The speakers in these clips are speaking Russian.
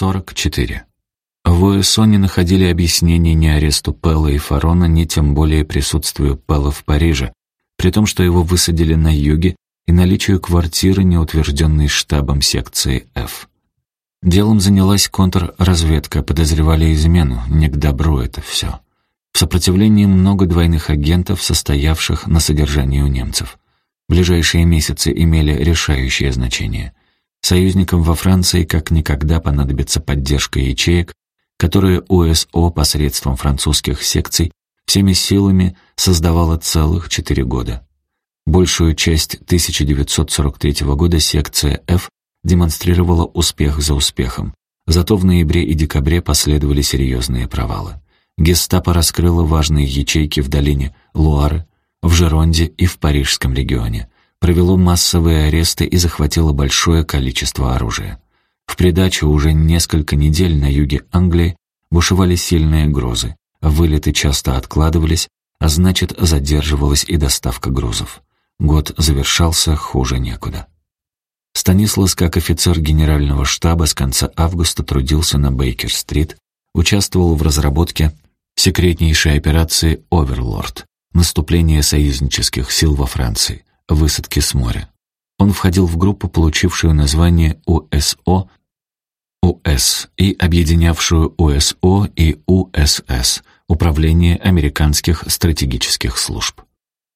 44. В УСО не находили объяснений ни аресту Пелла и Фарона, ни тем более присутствию Пелла в Париже, при том, что его высадили на юге и наличию квартиры, не утвержденной штабом секции F. Делом занялась контрразведка, подозревали измену, не к добру это все. В сопротивлении много двойных агентов, состоявших на содержании у немцев. Ближайшие месяцы имели решающее значение. Союзникам во Франции как никогда понадобится поддержка ячеек, которые УСО посредством французских секций всеми силами создавала целых четыре года. Большую часть 1943 года секция F демонстрировала успех за успехом, зато в ноябре и декабре последовали серьезные провалы. Гестапо раскрыло важные ячейки в долине Луары, в Жеронде и в Парижском регионе, провело массовые аресты и захватило большое количество оружия. В придачу уже несколько недель на юге Англии бушевали сильные грозы, вылеты часто откладывались, а значит задерживалась и доставка грузов. Год завершался хуже некуда. Станислас, как офицер генерального штаба, с конца августа трудился на Бейкер-стрит, участвовал в разработке секретнейшей операции «Оверлорд» — наступление союзнических сил во Франции, высадки с моря. Он входил в группу, получившую название УСО УС и объединявшую УСО и УСС — Управление американских стратегических служб.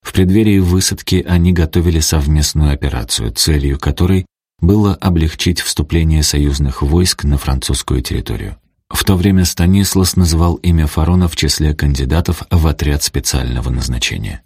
В преддверии высадки они готовили совместную операцию, целью которой было облегчить вступление союзных войск на французскую территорию. В то время Станислас называл имя Фарона в числе кандидатов в отряд специального назначения.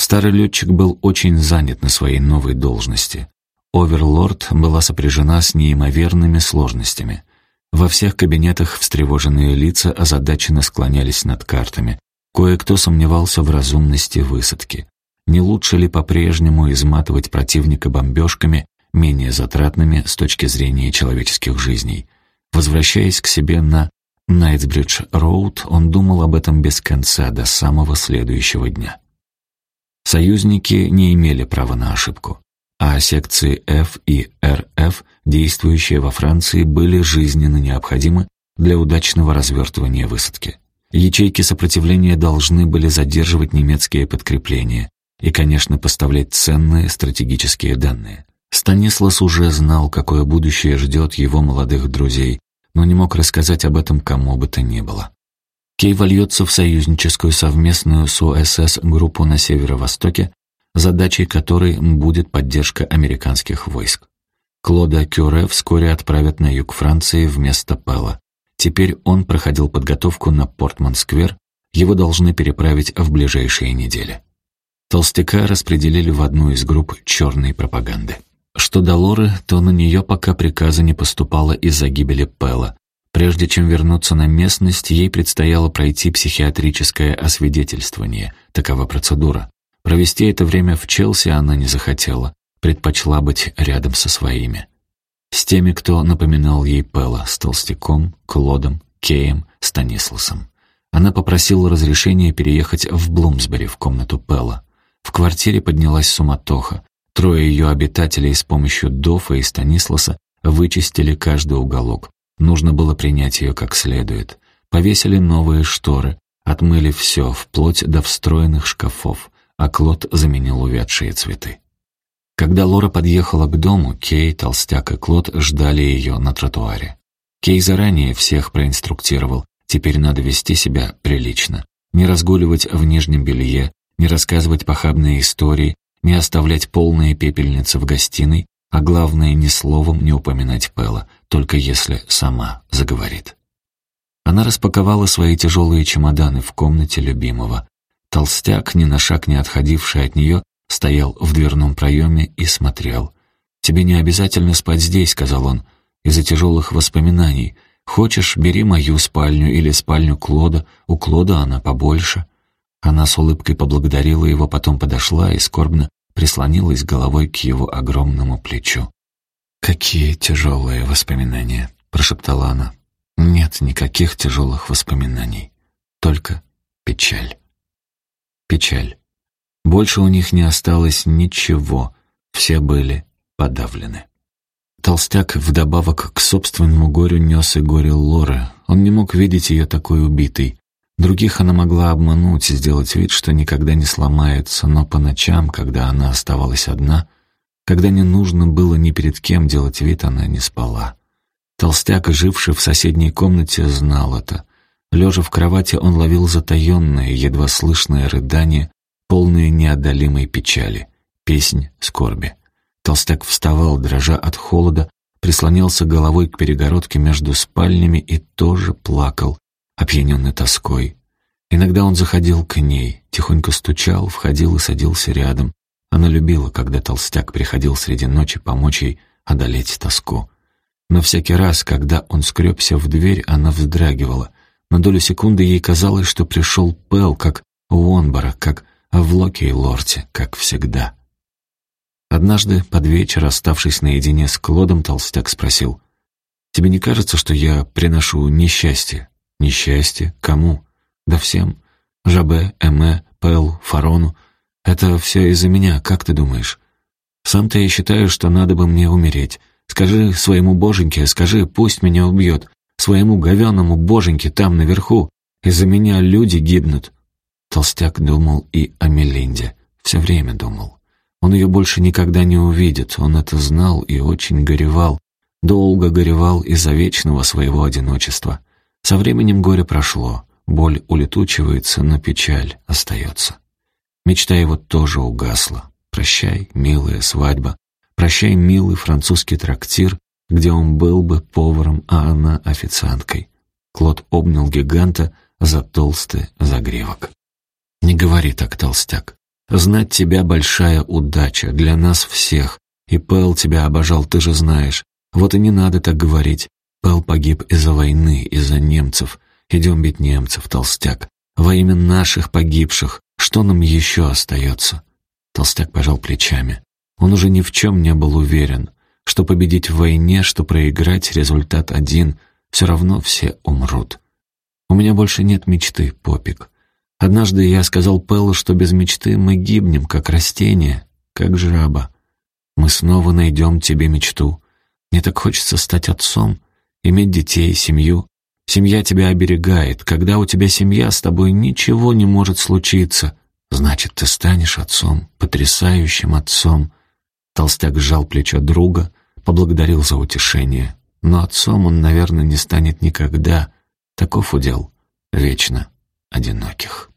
Старый летчик был очень занят на своей новой должности. Оверлорд была сопряжена с неимоверными сложностями. Во всех кабинетах встревоженные лица озадаченно склонялись над картами, Кое-кто сомневался в разумности высадки. Не лучше ли по-прежнему изматывать противника бомбежками, менее затратными с точки зрения человеческих жизней? Возвращаясь к себе на Найтсбридж-Роуд, он думал об этом без конца до самого следующего дня. Союзники не имели права на ошибку, а секции F и RF, действующие во Франции, были жизненно необходимы для удачного развертывания высадки. Ячейки сопротивления должны были задерживать немецкие подкрепления и, конечно, поставлять ценные стратегические данные. Станислас уже знал, какое будущее ждет его молодых друзей, но не мог рассказать об этом кому бы то ни было. Кей вольется в союзническую совместную с ОСС группу на северо-востоке, задачей которой будет поддержка американских войск. Клода Кюре вскоре отправят на юг Франции вместо Пелла. Теперь он проходил подготовку на Портман-сквер, его должны переправить в ближайшие недели. Толстяка распределили в одну из групп черной пропаганды. Что до Лоры, то на нее пока приказа не поступало из-за гибели Пэла. Прежде чем вернуться на местность, ей предстояло пройти психиатрическое освидетельствование. Такова процедура. Провести это время в Челси она не захотела, предпочла быть рядом со своими. С теми, кто напоминал ей Пэла, с Толстяком, Клодом, Кеем, Станисласом. Она попросила разрешения переехать в Блумсбери, в комнату Пэла. В квартире поднялась суматоха. Трое ее обитателей с помощью Дофа и Станисласа вычистили каждый уголок. Нужно было принять ее как следует. Повесили новые шторы, отмыли все, вплоть до встроенных шкафов, а Клод заменил увядшие цветы. Когда Лора подъехала к дому, Кей, Толстяк и Клод ждали ее на тротуаре. Кей заранее всех проинструктировал, теперь надо вести себя прилично. Не разгуливать в нижнем белье, не рассказывать похабные истории, не оставлять полные пепельницы в гостиной, а главное, ни словом не упоминать Пэла, только если сама заговорит. Она распаковала свои тяжелые чемоданы в комнате любимого. Толстяк, ни на шаг не отходивший от нее, стоял в дверном проеме и смотрел. «Тебе не обязательно спать здесь», — сказал он, — «из-за тяжелых воспоминаний. Хочешь, бери мою спальню или спальню Клода, у Клода она побольше». Она с улыбкой поблагодарила его, потом подошла и скорбно прислонилась головой к его огромному плечу. «Какие тяжелые воспоминания», — прошептала она. «Нет никаких тяжелых воспоминаний, только печаль». Печаль. Больше у них не осталось ничего, все были подавлены. Толстяк вдобавок к собственному горю нес и горе Лоры. Он не мог видеть ее такой убитой. Других она могла обмануть, сделать вид, что никогда не сломается, но по ночам, когда она оставалась одна, когда не нужно было ни перед кем делать вид, она не спала. Толстяк, живший в соседней комнате, знал это. Лежа в кровати, он ловил затаенное, едва слышное рыдание, полное неодолимой печали, песнь скорби. Толстяк вставал, дрожа от холода, прислонялся головой к перегородке между спальнями и тоже плакал, опьяненный тоской. Иногда он заходил к ней, тихонько стучал, входил и садился рядом. Она любила, когда толстяк приходил среди ночи помочь ей одолеть тоску. Но всякий раз, когда он скребся в дверь, она вздрагивала. На долю секунды ей казалось, что пришел Пэл, как у Онбора, как в Локе и Лорте, как всегда. Однажды, под вечер, оставшись наедине с Клодом, толстяк спросил, «Тебе не кажется, что я приношу несчастье?» «Несчастье? Кому?» «Да всем. Жабе, Эме, Пэл, Фарону. Это все из-за меня, как ты думаешь?» «Сам-то я считаю, что надо бы мне умереть. Скажи своему боженьке, скажи, пусть меня убьет. Своему говеному боженьке там, наверху. Из-за меня люди гибнут». Толстяк думал и о Мелинде. Все время думал. Он ее больше никогда не увидит, он это знал и очень горевал. Долго горевал из-за вечного своего одиночества. Со временем горе прошло, боль улетучивается, но печаль остается. Мечта его тоже угасла. Прощай, милая свадьба. Прощай, милый французский трактир, где он был бы поваром, а она официанткой. Клод обнял гиганта за толстый загревок. «Не говори так, толстяк. Знать тебя большая удача для нас всех. И Пэл тебя обожал, ты же знаешь. Вот и не надо так говорить. Пэл погиб из-за войны, из-за немцев. Идем бить немцев, толстяк. Во имя наших погибших. Что нам еще остается?» Толстяк пожал плечами. Он уже ни в чем не был уверен. Что победить в войне, что проиграть, результат один. Все равно все умрут. «У меня больше нет мечты, Попик. Однажды я сказал Пэллу, что без мечты мы гибнем, как растение, как жаба. Мы снова найдем тебе мечту. Мне так хочется стать отцом, иметь детей, семью. Семья тебя оберегает. Когда у тебя семья, с тобой ничего не может случиться. Значит, ты станешь отцом, потрясающим отцом. Толстяк сжал плечо друга, поблагодарил за утешение. Но отцом он, наверное, не станет никогда. Таков удел вечно одиноких.